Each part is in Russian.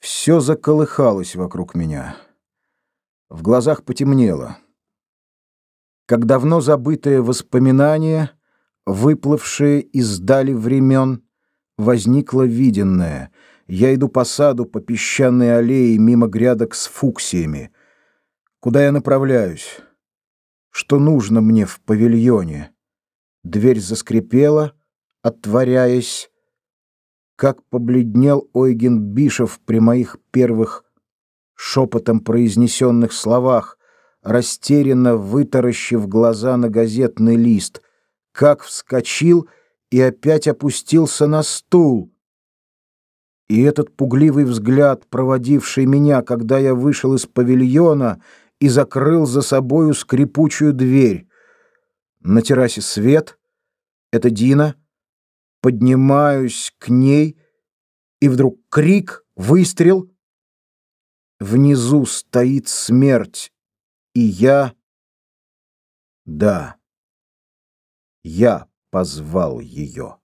Все заколыхалось вокруг меня. В глазах потемнело. Как давно забытое воспоминание, выплывшее из дали времен, возникло виденное. Я иду по саду, по песчаной аллее, мимо грядок с фуксиями. Куда я направляюсь? Что нужно мне в павильоне? Дверь заскрипела, отворяясь. Как побледнел Ойген Бишев при моих первых шепотом произнесенных словах, растерянно вытаращив глаза на газетный лист, как вскочил и опять опустился на стул. И этот пугливый взгляд, проводивший меня, когда я вышел из павильона и закрыл за собою скрипучую дверь. На террасе свет. Это Дина. Поднимаюсь к ней, и вдруг крик, выстрел. Внизу стоит смерть, и я... Да, я позвал ее.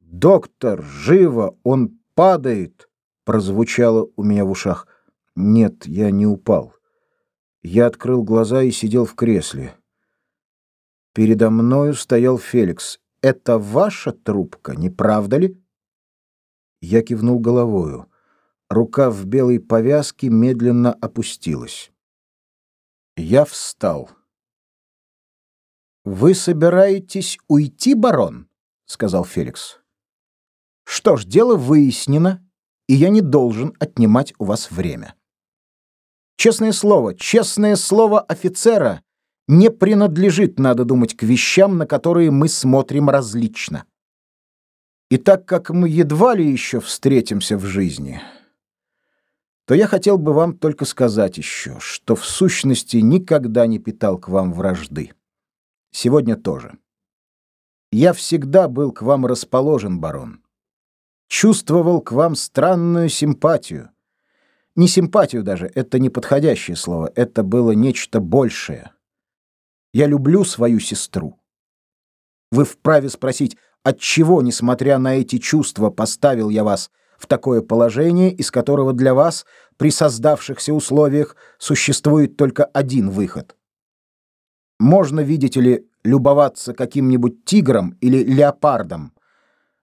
«Доктор, живо! Он падает!» прозвучало у меня в ушах. Нет, я не упал. Я открыл глаза и сидел в кресле. Передо мною стоял Феликс. «Это ваша трубка, не правда ли?» Я кивнул головою. Рука в белой повязке медленно опустилась. Я встал. «Вы собираетесь уйти, барон?» — сказал Феликс. «Что ж, дело выяснено, и я не должен отнимать у вас время». Честное слово, честное слово офицера не принадлежит, надо думать, к вещам, на которые мы смотрим различно. И так как мы едва ли еще встретимся в жизни, то я хотел бы вам только сказать еще, что в сущности никогда не питал к вам вражды. Сегодня тоже. Я всегда был к вам расположен, барон. Чувствовал к вам странную симпатию. Не симпатию даже, это не подходящее слово, это было нечто большее. Я люблю свою сестру. Вы вправе спросить, от чего, несмотря на эти чувства, поставил я вас в такое положение, из которого для вас при создавшихся условиях существует только один выход. Можно, видите ли, любоваться каким-нибудь тигром или леопардом.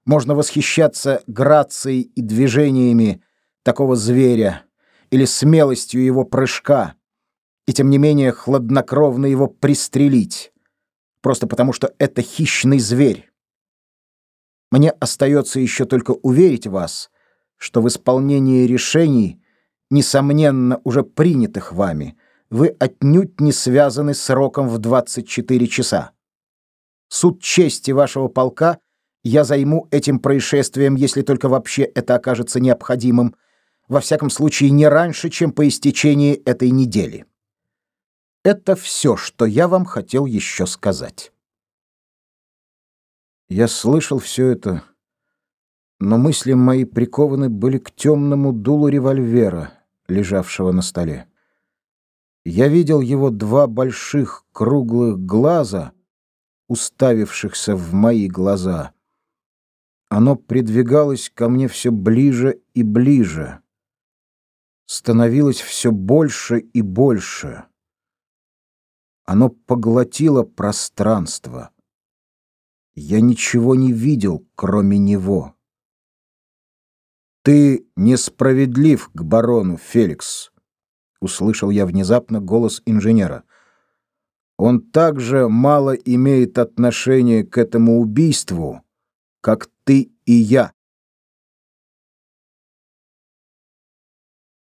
Можно восхищаться грацией и движениями такого зверя, или смелостью его прыжка, и тем не менее хладнокровно его пристрелить, просто потому что это хищный зверь. Мне остается еще только уверить вас, что в исполнении решений, несомненно уже принятых вами, вы отнюдь не связаны сроком в 24 часа. Суд чести вашего полка я займу этим происшествием, если только вообще это окажется необходимым, во всяком случае не раньше, чем по истечении этой недели. Это все, что я вам хотел еще сказать. Я слышал все это, но мысли мои прикованы были к темному дулу револьвера, лежавшего на столе. Я видел его два больших круглых глаза, уставившихся в мои глаза. Оно придвигалось ко мне все ближе и ближе становилось все больше и больше. Оно поглотило пространство. Я ничего не видел, кроме него. «Ты несправедлив к барону, Феликс», — услышал я внезапно голос инженера. «Он также мало имеет отношения к этому убийству, как ты и я».